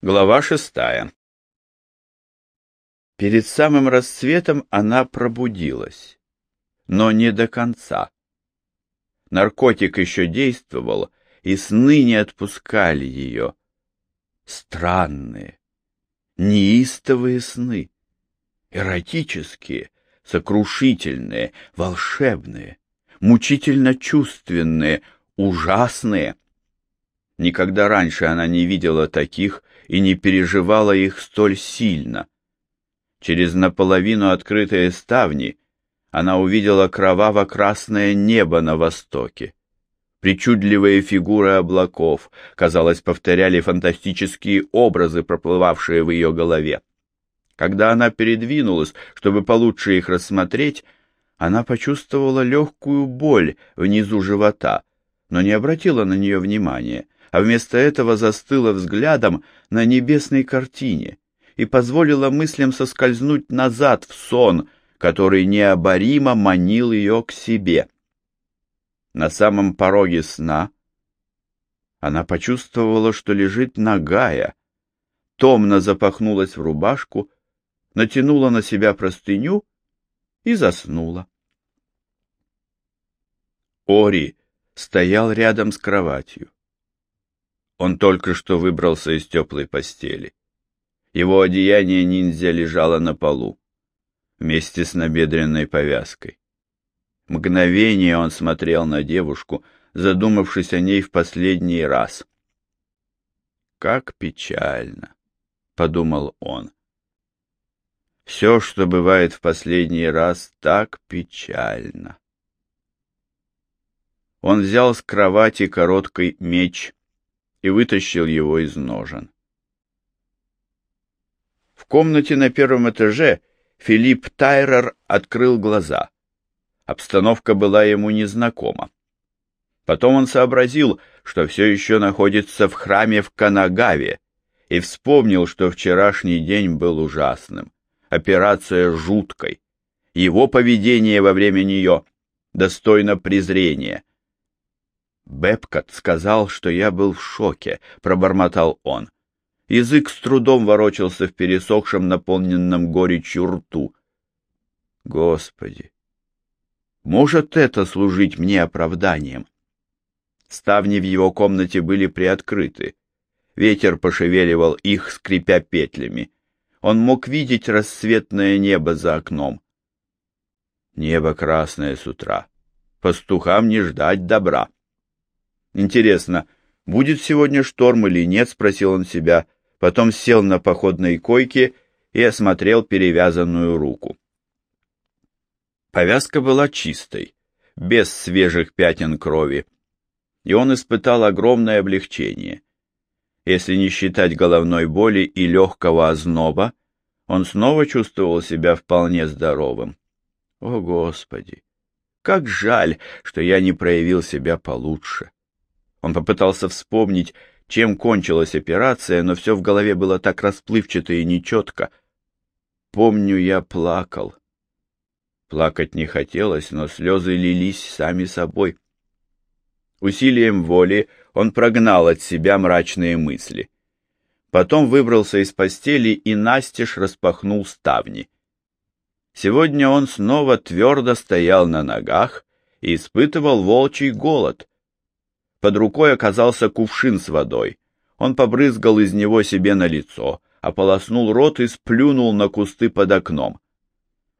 Глава шестая Перед самым рассветом она пробудилась, но не до конца. Наркотик еще действовал, и сны не отпускали ее. Странные, неистовые сны, эротические, сокрушительные, волшебные, мучительно чувственные, ужасные. Никогда раньше она не видела таких и не переживала их столь сильно. Через наполовину открытые ставни она увидела кроваво-красное небо на востоке. Причудливые фигуры облаков, казалось, повторяли фантастические образы, проплывавшие в ее голове. Когда она передвинулась, чтобы получше их рассмотреть, она почувствовала легкую боль внизу живота, но не обратила на нее внимания, а вместо этого застыла взглядом на небесной картине и позволила мыслям соскользнуть назад в сон, который необоримо манил ее к себе. На самом пороге сна она почувствовала, что лежит нагая, томно запахнулась в рубашку, натянула на себя простыню и заснула. Ори стоял рядом с кроватью. Он только что выбрался из теплой постели. Его одеяние ниндзя лежало на полу, вместе с набедренной повязкой. Мгновение он смотрел на девушку, задумавшись о ней в последний раз. «Как печально!» — подумал он. «Все, что бывает в последний раз, так печально!» Он взял с кровати короткий меч и вытащил его из ножен. В комнате на первом этаже Филипп Тайрер открыл глаза. Обстановка была ему незнакома. Потом он сообразил, что все еще находится в храме в Канагаве, и вспомнил, что вчерашний день был ужасным, операция жуткой. Его поведение во время нее достойно презрения. Бепкот сказал, что я был в шоке, пробормотал он. Язык с трудом ворочался в пересохшем, наполненном горечью рту. Господи! Может это служить мне оправданием? Ставни в его комнате были приоткрыты. Ветер пошевеливал их, скрипя петлями. Он мог видеть рассветное небо за окном. Небо красное с утра. Пастухам не ждать добра. Интересно, будет сегодня шторм или нет, спросил он себя, потом сел на походной койке и осмотрел перевязанную руку. Повязка была чистой, без свежих пятен крови, и он испытал огромное облегчение. Если не считать головной боли и легкого озноба, он снова чувствовал себя вполне здоровым. О, Господи! Как жаль, что я не проявил себя получше. Он попытался вспомнить, чем кончилась операция, но все в голове было так расплывчато и нечетко. Помню, я плакал. Плакать не хотелось, но слезы лились сами собой. Усилием воли он прогнал от себя мрачные мысли. Потом выбрался из постели и настежь распахнул ставни. Сегодня он снова твердо стоял на ногах и испытывал волчий голод. Под рукой оказался кувшин с водой. Он побрызгал из него себе на лицо, ополоснул рот и сплюнул на кусты под окном.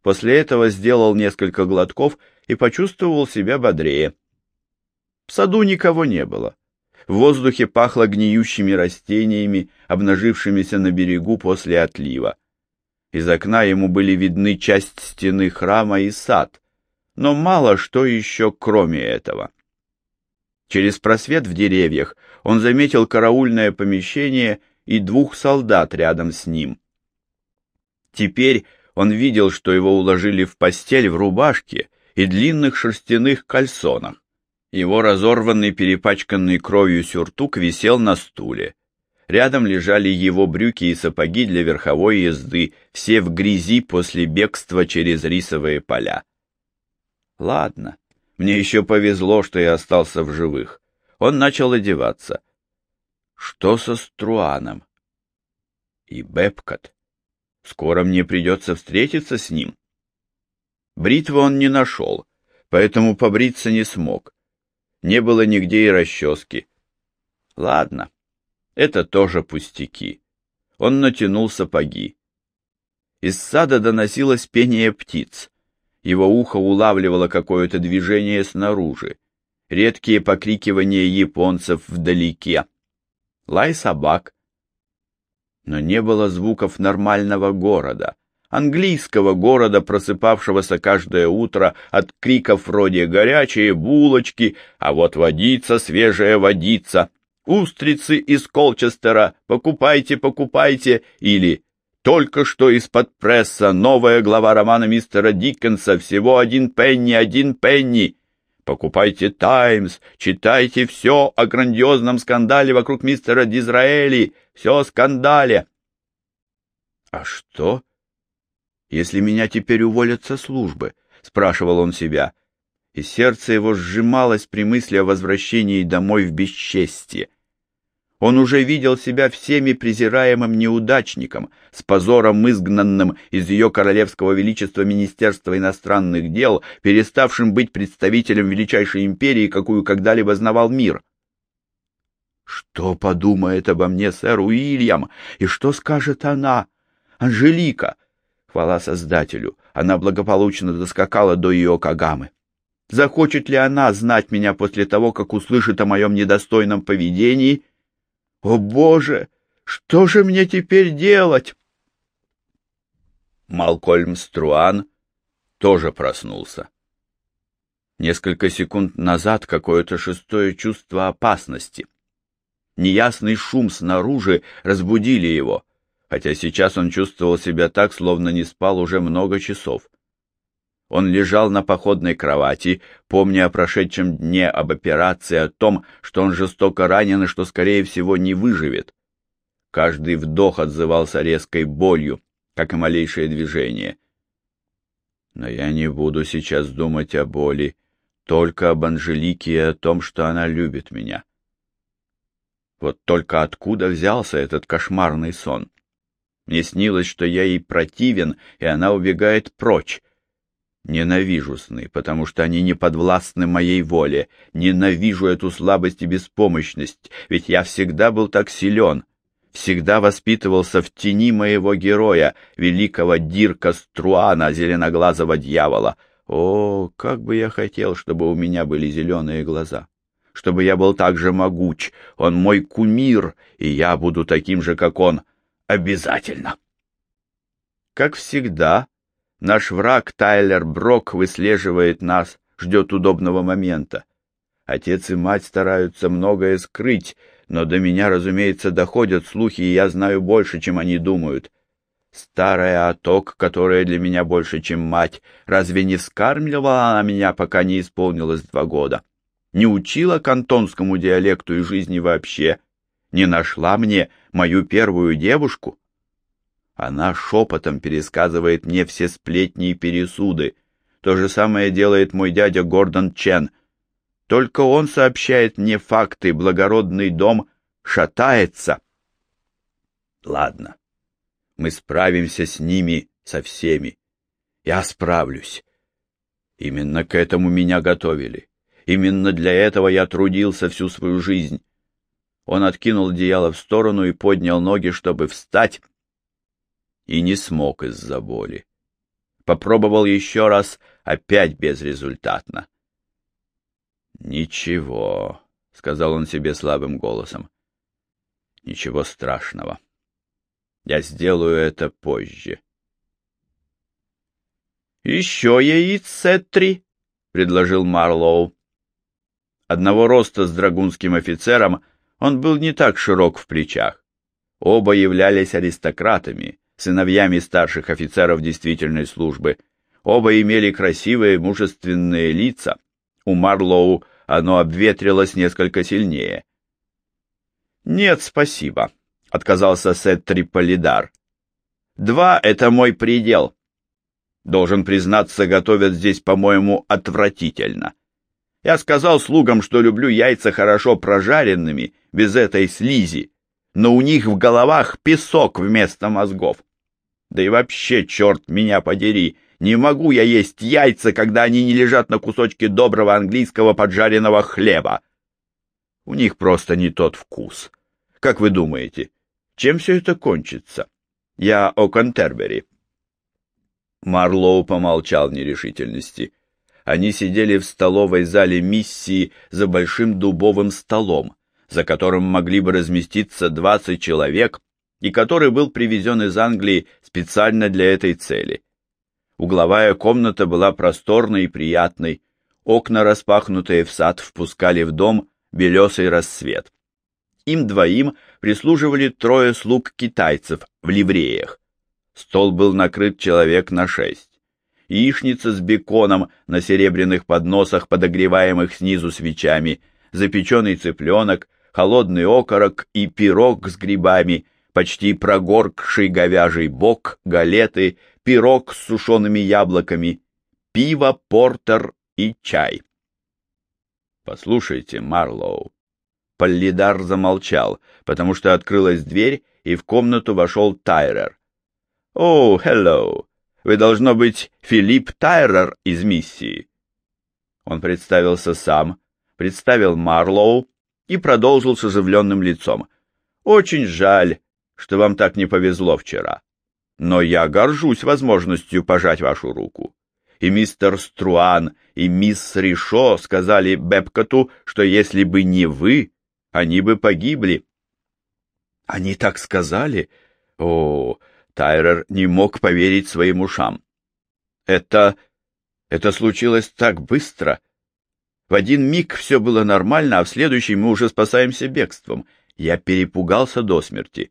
После этого сделал несколько глотков и почувствовал себя бодрее. В саду никого не было. В воздухе пахло гниющими растениями, обнажившимися на берегу после отлива. Из окна ему были видны часть стены храма и сад, но мало что еще кроме этого. Через просвет в деревьях он заметил караульное помещение и двух солдат рядом с ним. Теперь он видел, что его уложили в постель в рубашке и длинных шерстяных кальсонах. Его разорванный, перепачканный кровью сюртук висел на стуле. Рядом лежали его брюки и сапоги для верховой езды, все в грязи после бегства через рисовые поля. Ладно, мне еще повезло, что я остался в живых. Он начал одеваться. Что со Струаном? И Бепкот. Скоро мне придется встретиться с ним. Бритвы он не нашел, поэтому побриться не смог. Не было нигде и расчески. Ладно, это тоже пустяки. Он натянул сапоги. Из сада доносилось пение птиц. Его ухо улавливало какое-то движение снаружи. Редкие покрикивания японцев вдалеке. Лай собак, но не было звуков нормального города, английского города, просыпавшегося каждое утро от криков вроде «горячие булочки», «а вот водица, свежая водица», «устрицы из Колчестера, покупайте, покупайте» или «только что из-под пресса новая глава романа мистера Диккенса, всего один пенни, один пенни». Покупайте «Таймс», читайте все о грандиозном скандале вокруг мистера Дизраэли, все о скандале. А что, если меня теперь уволят со службы? Спрашивал он себя, и сердце его сжималось при мысли о возвращении домой в бесчестье. Он уже видел себя всеми презираемым неудачником, с позором изгнанным из ее королевского величества Министерства иностранных дел, переставшим быть представителем величайшей империи, какую когда-либо знавал мир. Что подумает обо мне сэр Уильям, и что скажет она, Анжелика? Хвала Создателю, она благополучно доскакала до ее Кагамы. Захочет ли она знать меня после того, как услышит о моем недостойном поведении — о, Боже, что же мне теперь делать? Малкольм Струан тоже проснулся. Несколько секунд назад какое-то шестое чувство опасности. Неясный шум снаружи разбудили его, хотя сейчас он чувствовал себя так, словно не спал уже много часов. Он лежал на походной кровати, помня о прошедшем дне, об операции, о том, что он жестоко ранен и что, скорее всего, не выживет. Каждый вдох отзывался резкой болью, как и малейшее движение. Но я не буду сейчас думать о боли, только об Анжелике и о том, что она любит меня. Вот только откуда взялся этот кошмарный сон? Мне снилось, что я ей противен, и она убегает прочь, Ненавижу сны, потому что они не подвластны моей воле. Ненавижу эту слабость и беспомощность, ведь я всегда был так силен, всегда воспитывался в тени моего героя, великого Дирка Струана, зеленоглазого дьявола. О, как бы я хотел, чтобы у меня были зеленые глаза, чтобы я был так же могуч. Он мой кумир, и я буду таким же, как он. Обязательно. Как всегда, Наш враг Тайлер Брок выслеживает нас, ждет удобного момента. Отец и мать стараются многое скрыть, но до меня, разумеется, доходят слухи, и я знаю больше, чем они думают. Старая Аток, которая для меня больше, чем мать, разве не вскармливала она меня, пока не исполнилось два года? Не учила кантонскому диалекту и жизни вообще? Не нашла мне мою первую девушку? Она шепотом пересказывает мне все сплетни и пересуды. То же самое делает мой дядя Гордон Чен. Только он сообщает мне факты, благородный дом шатается. Ладно, мы справимся с ними, со всеми. Я справлюсь. Именно к этому меня готовили. Именно для этого я трудился всю свою жизнь. Он откинул одеяло в сторону и поднял ноги, чтобы встать, и не смог из-за боли. Попробовал еще раз, опять безрезультатно. «Ничего», — сказал он себе слабым голосом. «Ничего страшного. Я сделаю это позже». «Еще яиц, Сеттри», — предложил Марлоу. Одного роста с драгунским офицером он был не так широк в плечах. Оба являлись аристократами, сыновьями старших офицеров действительной службы. Оба имели красивые, мужественные лица. У Марлоу оно обветрилось несколько сильнее. «Нет, спасибо», — отказался Сет Триполидар. «Два — это мой предел. Должен признаться, готовят здесь, по-моему, отвратительно. Я сказал слугам, что люблю яйца хорошо прожаренными, без этой слизи, но у них в головах песок вместо мозгов. Да и вообще, черт меня подери, не могу я есть яйца, когда они не лежат на кусочке доброго английского поджаренного хлеба. У них просто не тот вкус. Как вы думаете, чем все это кончится? Я о Контербери. Марлоу помолчал в нерешительности. Они сидели в столовой зале миссии за большим дубовым столом, за которым могли бы разместиться двадцать человек, и который был привезен из Англии специально для этой цели. Угловая комната была просторной и приятной, окна, распахнутые в сад, впускали в дом белесый рассвет. Им двоим прислуживали трое слуг китайцев в ливреях. Стол был накрыт человек на шесть. Яичница с беконом на серебряных подносах, подогреваемых снизу свечами, запеченный цыпленок, холодный окорок и пирог с грибами, почти прогоркший говяжий бок, галеты, пирог с сушеными яблоками, пиво, портер и чай. «Послушайте, Марлоу». Поллидар замолчал, потому что открылась дверь, и в комнату вошел Тайрер. «О, hello! Вы, должно быть, Филипп Тайрер из миссии». Он представился сам, представил Марлоу и продолжил с оживленным лицом. «Очень жаль, что вам так не повезло вчера, но я горжусь возможностью пожать вашу руку и мистер Струан, и мисс Ришо сказали Бепкоту, что если бы не вы, они бы погибли. Они так сказали? О, Тайрер не мог поверить своим ушам. Это... это случилось так быстро. В один миг все было нормально, а в следующий мы уже спасаемся бегством. Я перепугался до смерти.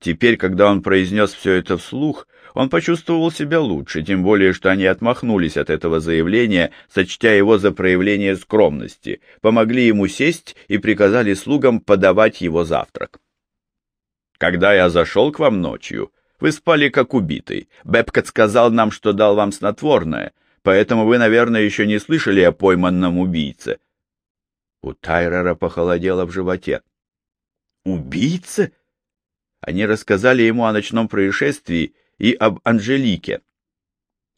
Теперь, когда он произнес все это вслух, он почувствовал себя лучше, тем более, что они отмахнулись от этого заявления, сочтя его за проявление скромности, помогли ему сесть и приказали слугам подавать его завтрак. «Когда я зашел к вам ночью, вы спали как убитый. Бепкот сказал нам, что дал вам снотворное, поэтому вы, наверное, еще не слышали о пойманном убийце». У Тайрера похолодело в животе. «Убийце?» Они рассказали ему о ночном происшествии и об Анжелике.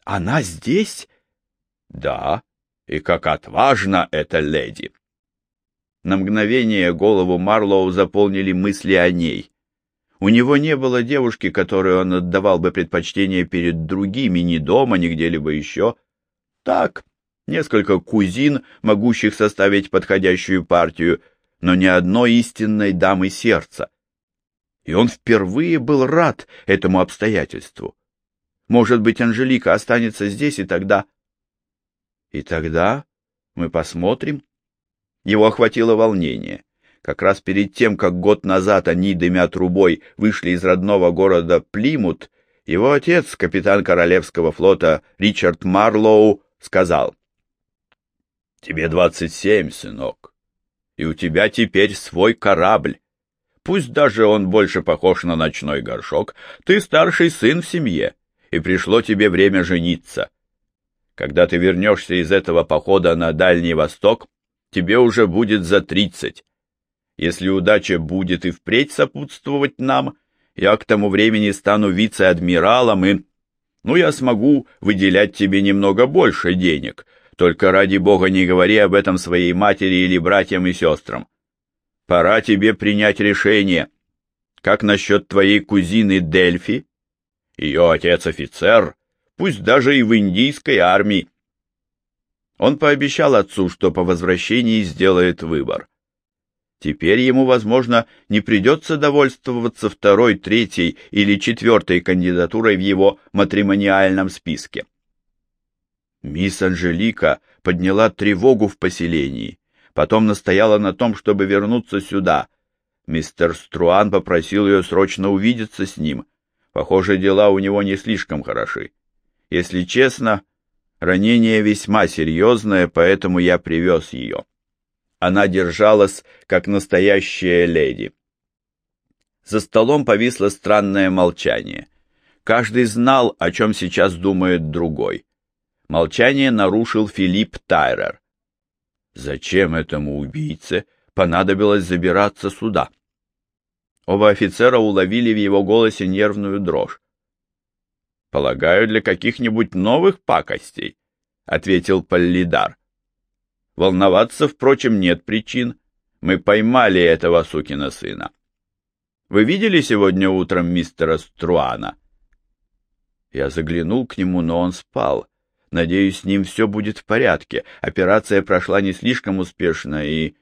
«Она здесь?» «Да, и как отважна эта леди!» На мгновение голову Марлоу заполнили мысли о ней. У него не было девушки, которой он отдавал бы предпочтение перед другими, ни дома, ни где-либо еще. Так, несколько кузин, могущих составить подходящую партию, но ни одной истинной дамы сердца и он впервые был рад этому обстоятельству. Может быть, Анжелика останется здесь, и тогда... И тогда мы посмотрим. Его охватило волнение. Как раз перед тем, как год назад они, дымя трубой, вышли из родного города Плимут, его отец, капитан Королевского флота Ричард Марлоу, сказал, «Тебе двадцать семь, сынок, и у тебя теперь свой корабль. Пусть даже он больше похож на ночной горшок, ты старший сын в семье, и пришло тебе время жениться. Когда ты вернешься из этого похода на Дальний Восток, тебе уже будет за тридцать. Если удача будет и впредь сопутствовать нам, я к тому времени стану вице-адмиралом и... Ну, я смогу выделять тебе немного больше денег, только ради бога не говори об этом своей матери или братьям и сестрам. Пора тебе принять решение. Как насчет твоей кузины Дельфи? Ее отец офицер, пусть даже и в индийской армии. Он пообещал отцу, что по возвращении сделает выбор. Теперь ему, возможно, не придется довольствоваться второй, третьей или четвертой кандидатурой в его матримониальном списке. Мисс Анжелика подняла тревогу в поселении потом настояла на том, чтобы вернуться сюда. Мистер Струан попросил ее срочно увидеться с ним. Похоже, дела у него не слишком хороши. Если честно, ранение весьма серьезное, поэтому я привез ее. Она держалась, как настоящая леди. За столом повисло странное молчание. Каждый знал, о чем сейчас думает другой. Молчание нарушил Филипп Тайрер. Зачем этому убийце понадобилось забираться сюда? Оба офицера уловили в его голосе нервную дрожь. «Полагаю, для каких-нибудь новых пакостей», — ответил Поллидар. «Волноваться, впрочем, нет причин. Мы поймали этого сукина сына. Вы видели сегодня утром мистера Струана?» Я заглянул к нему, но он спал. Надеюсь, с ним все будет в порядке. Операция прошла не слишком успешно, и...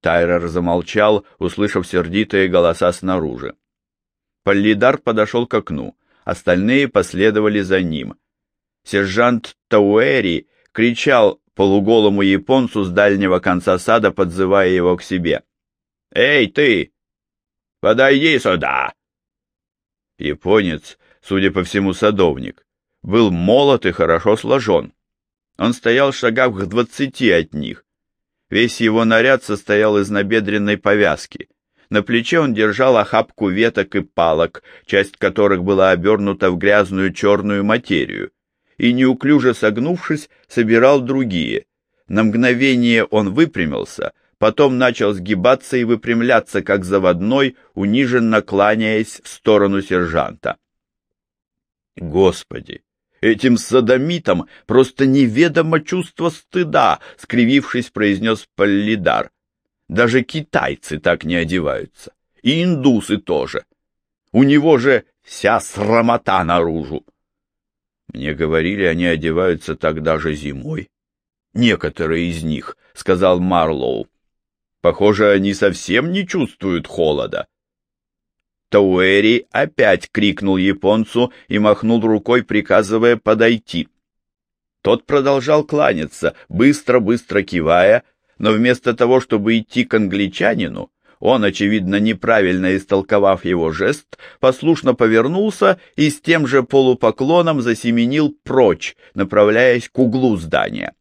Тайрер замолчал, услышав сердитые голоса снаружи. Поллидар подошел к окну, остальные последовали за ним. Сержант Тауэри кричал полуголому японцу с дальнего конца сада, подзывая его к себе. «Эй, ты! Подойди сюда!» Японец, судя по всему садовник, был молод и хорошо сложен. Он стоял в шагах в двадцати от них, Весь его наряд состоял из набедренной повязки. На плече он держал охапку веток и палок, часть которых была обернута в грязную черную материю, и, неуклюже согнувшись, собирал другие. На мгновение он выпрямился, потом начал сгибаться и выпрямляться, как заводной, униженно кланяясь в сторону сержанта. Господи! Этим садомитам просто неведомо чувство стыда, скривившись, произнес Поллидар. Даже китайцы так не одеваются. И индусы тоже. У него же вся срамота наружу. Мне говорили, они одеваются так даже зимой. Некоторые из них, — сказал Марлоу. Похоже, они совсем не чувствуют холода. Тауэри опять крикнул японцу и махнул рукой, приказывая подойти. Тот продолжал кланяться, быстро-быстро кивая, но вместо того, чтобы идти к англичанину, он, очевидно, неправильно истолковав его жест, послушно повернулся и с тем же полупоклоном засеменил прочь, направляясь к углу здания.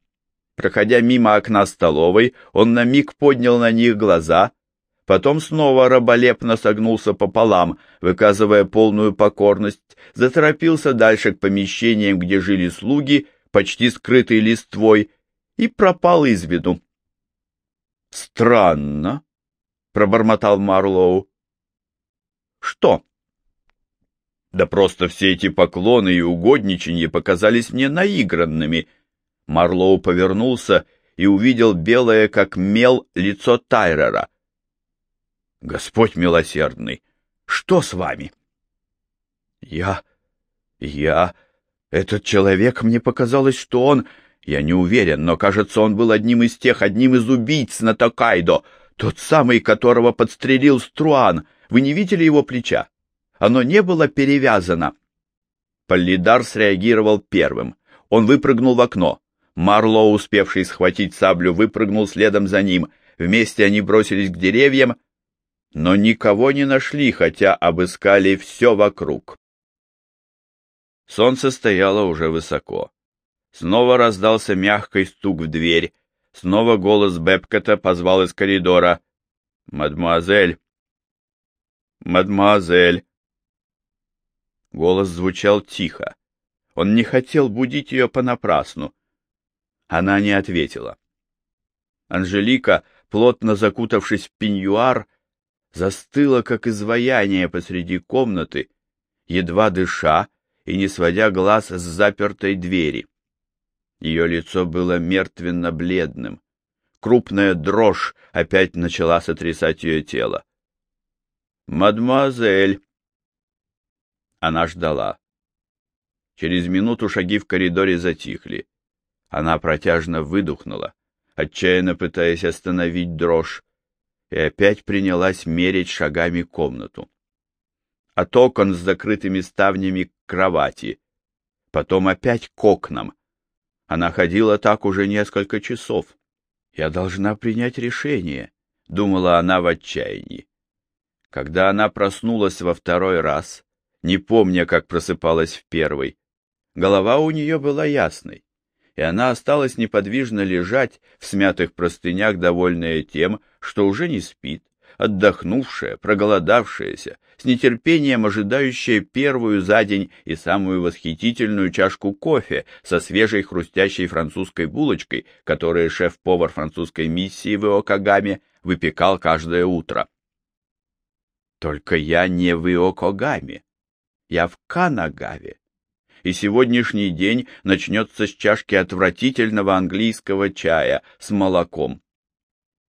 Проходя мимо окна столовой, он на миг поднял на них глаза — Потом снова раболепно согнулся пополам, выказывая полную покорность, заторопился дальше к помещениям, где жили слуги, почти скрытый листвой, и пропал из виду. «Странно», — пробормотал Марлоу. «Что?» «Да просто все эти поклоны и угодничанье показались мне наигранными». Марлоу повернулся и увидел белое, как мел, лицо Тайрера. Господь милосердный, что с вами? Я... я... Этот человек, мне показалось, что он... Я не уверен, но, кажется, он был одним из тех, одним из убийц на Токайдо, тот самый, которого подстрелил Струан. Вы не видели его плеча? Оно не было перевязано. Полидар среагировал первым. Он выпрыгнул в окно. Марло, успевший схватить саблю, выпрыгнул следом за ним. Вместе они бросились к деревьям, но никого не нашли, хотя обыскали все вокруг. Солнце стояло уже высоко. Снова раздался мягкий стук в дверь. Снова голос Бепкета позвал из коридора. «Мадемуазель! Мадемуазель!» Голос звучал тихо. Он не хотел будить ее понапрасну. Она не ответила. Анжелика, плотно закутавшись в пеньюар, застыла, как изваяние посреди комнаты, едва дыша и не сводя глаз с запертой двери. Ее лицо было мертвенно-бледным. Крупная дрожь опять начала сотрясать ее тело. «Мадемуазель!» Она ждала. Через минуту шаги в коридоре затихли. Она протяжно выдохнула, отчаянно пытаясь остановить дрожь, и опять принялась мерить шагами комнату. От окон с закрытыми ставнями к кровати, потом опять к окнам. Она ходила так уже несколько часов. «Я должна принять решение», — думала она в отчаянии. Когда она проснулась во второй раз, не помня, как просыпалась в первый, голова у нее была ясной и она осталась неподвижно лежать в смятых простынях, довольная тем, что уже не спит, отдохнувшая, проголодавшаяся, с нетерпением ожидающая первую за день и самую восхитительную чашку кофе со свежей хрустящей французской булочкой, которую шеф-повар французской миссии в Иокагаме выпекал каждое утро. Только я не в Иокогаме, я в Канагаве. И сегодняшний день начнется с чашки отвратительного английского чая с молоком.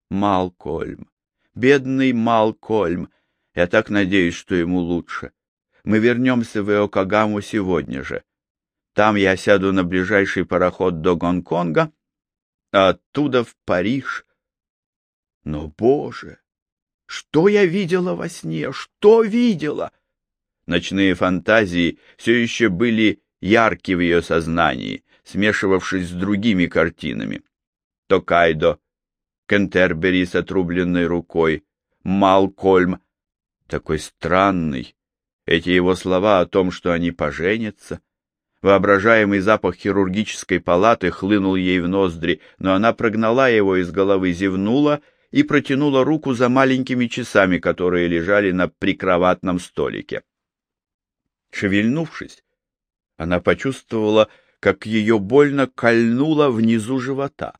Малкольм, бедный Малкольм, я так надеюсь, что ему лучше. Мы вернемся в Иокогаму сегодня же. Там я сяду на ближайший пароход до Гонконга, а оттуда в Париж. Но, боже, что я видела во сне? Что видела? Ночные фантазии все еще были ярки в ее сознании, смешивавшись с другими картинами. Токайдо, Кентербери с отрубленной рукой, Малкольм, такой странный. Эти его слова о том, что они поженятся. Воображаемый запах хирургической палаты хлынул ей в ноздри, но она прогнала его из головы, зевнула и протянула руку за маленькими часами, которые лежали на прикроватном столике. Шевельнувшись, она почувствовала, как ее больно кольнуло внизу живота.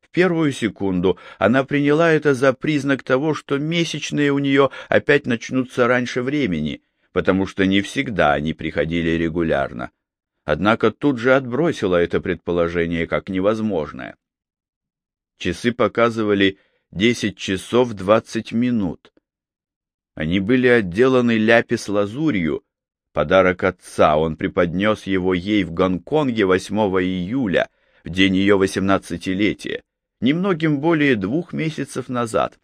В первую секунду она приняла это за признак того, что месячные у нее опять начнутся раньше времени, потому что не всегда они приходили регулярно. Однако тут же отбросила это предположение как невозможное. Часы показывали десять часов двадцать минут. Они были отделаны ляпис-лазурью, подарок отца, он преподнес его ей в Гонконге 8 июля, в день ее восемнадцатилетия, немногим более двух месяцев назад.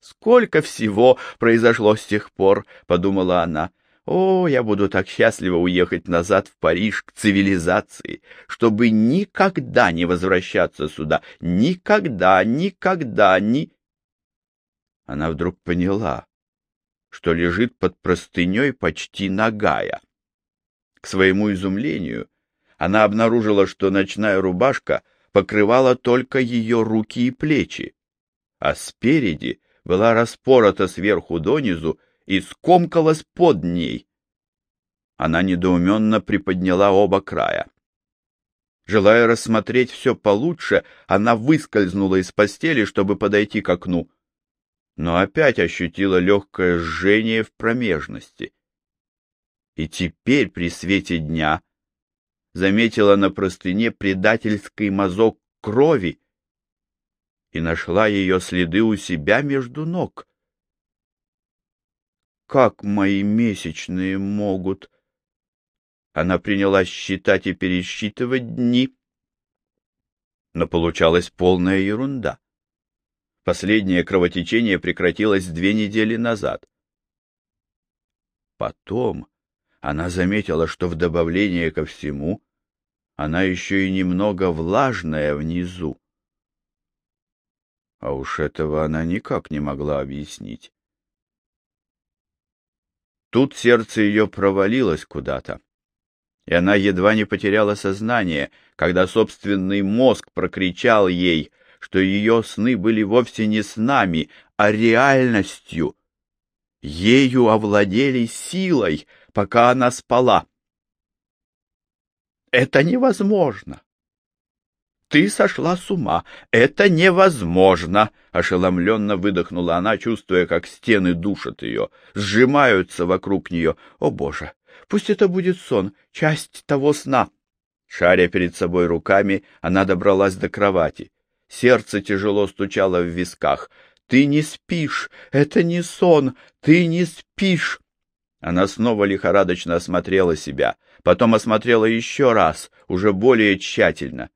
«Сколько всего произошло с тех пор», — подумала она, о, я буду так счастлива уехать назад в Париж к цивилизации, чтобы никогда не возвращаться сюда. Никогда, никогда, ни... Она вдруг поняла, что лежит под простыней почти нагая. К своему изумлению она обнаружила, что ночная рубашка покрывала только ее руки и плечи, а спереди была распорота сверху донизу и скомкалась под ней. Она недоуменно приподняла оба края. Желая рассмотреть все получше, она выскользнула из постели, чтобы подойти к окну, но опять ощутила легкое жжение в промежности. И теперь при свете дня заметила на простыне предательский мазок крови и нашла ее следы у себя между ног как мои месячные могут? Она принялась считать и пересчитывать дни, но получалась полная ерунда. Последнее кровотечение прекратилось две недели назад. Потом она заметила, что в добавление ко всему она еще и немного влажная внизу. А уж этого она никак не могла объяснить. Тут сердце ее провалилось куда-то, и она едва не потеряла сознание, когда собственный мозг прокричал ей, что ее сны были вовсе не снами, а реальностью. Ею овладели силой, пока она спала. Это невозможно. Ты сошла с ума. Это невозможно, ошеломленно выдохнула она, чувствуя, как стены душат ее, сжимаются вокруг нее. О, боже, пусть это будет сон, часть того сна. Шаря перед собой руками, она добралась до кровати. Сердце тяжело стучало в висках. Ты не спишь, это не сон, ты не спишь. Она снова лихорадочно осмотрела себя, потом осмотрела еще раз, уже более тщательно.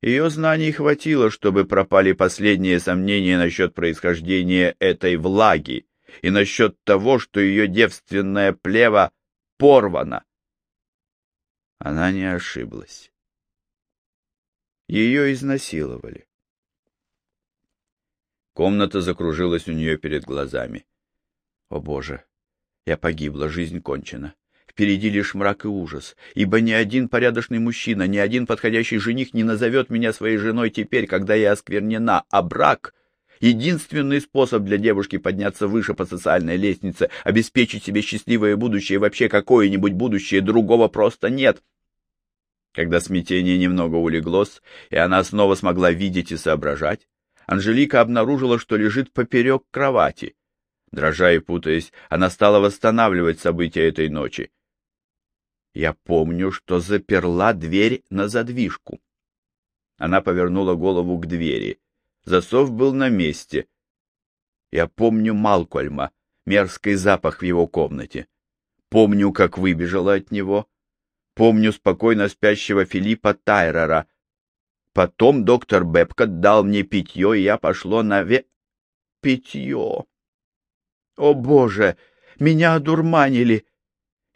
Ее знаний хватило, чтобы пропали последние сомнения насчет происхождения этой влаги и насчет того, что ее девственная плева порвана. Она не ошиблась. Ее изнасиловали. Комната закружилась у нее перед глазами. О, Боже! Я погибла, жизнь кончена. Впереди лишь мрак и ужас, ибо ни один порядочный мужчина, ни один подходящий жених не назовет меня своей женой теперь, когда я осквернена, а брак — единственный способ для девушки подняться выше по социальной лестнице, обеспечить себе счастливое будущее, вообще какое-нибудь будущее, другого просто нет. Когда смятение немного улеглось, и она снова смогла видеть и соображать, Анжелика обнаружила, что лежит поперек кровати. Дрожа и путаясь, она стала восстанавливать события этой ночи. Я помню, что заперла дверь на задвижку. Она повернула голову к двери. Засов был на месте. Я помню Малкольма, мерзкий запах в его комнате. Помню, как выбежала от него. Помню спокойно спящего Филиппа Тайрера. Потом доктор Бепкот дал мне питье, и я пошло на ве... Питье. О, Боже! Меня одурманили!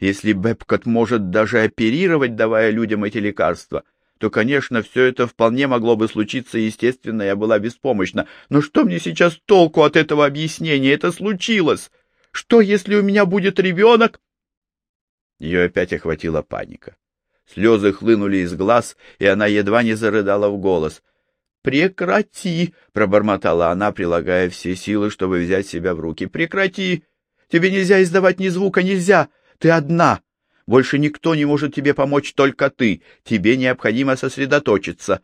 Если Бепкот может даже оперировать, давая людям эти лекарства, то, конечно, все это вполне могло бы случиться, естественно, я была беспомощна. Но что мне сейчас толку от этого объяснения? Это случилось! Что, если у меня будет ребенок? Ее опять охватила паника. Слезы хлынули из глаз, и она едва не зарыдала в голос. «Прекрати!» — пробормотала она, прилагая все силы, чтобы взять себя в руки. «Прекрати! Тебе нельзя издавать ни звука, нельзя! Ты одна! Больше никто не может тебе помочь, только ты! Тебе необходимо сосредоточиться!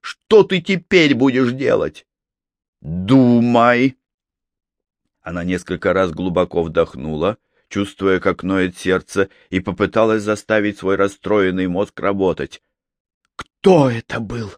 Что ты теперь будешь делать?» «Думай!» Она несколько раз глубоко вдохнула, чувствуя, как ноет сердце, и попыталась заставить свой расстроенный мозг работать. «Кто это был?»